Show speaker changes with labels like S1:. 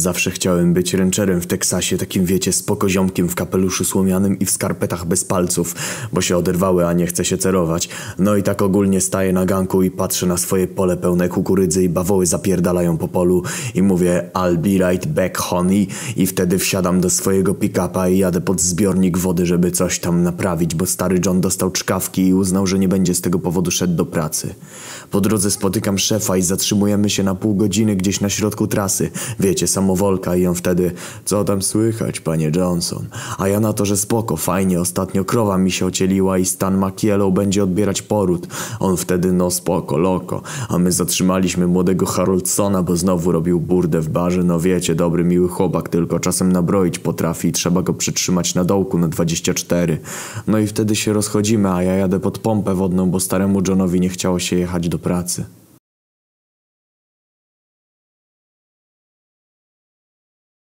S1: Zawsze chciałem być ręczerem w Teksasie, takim wiecie, spokoziomkiem w kapeluszu słomianym i w skarpetach bez palców, bo się oderwały, a nie chce się cerować. No i tak ogólnie staję na ganku i patrzę na swoje pole pełne kukurydzy i bawoły zapierdalają po polu i mówię I'll be right back honey i wtedy wsiadam do swojego pick-upa i jadę pod zbiornik wody, żeby coś tam naprawić, bo stary John dostał czkawki i uznał, że nie będzie z tego powodu szedł do pracy. Po drodze spotykam szefa i zatrzymujemy się na pół godziny gdzieś na środku trasy. Wiecie, samowolka i on wtedy, co tam słychać, panie Johnson? A ja na to, że spoko, fajnie, ostatnio krowa mi się ocieliła i Stan Makielą będzie odbierać poród. On wtedy, no spoko, loko. A my zatrzymaliśmy młodego Haroldsona, bo znowu robił burdę w barze. No wiecie, dobry, miły chłopak, tylko czasem nabroić potrafi i trzeba go przytrzymać na dołku na 24. No i wtedy się rozchodzimy, a ja jadę pod pompę wodną, bo staremu Johnowi nie chciało się jechać do pracy.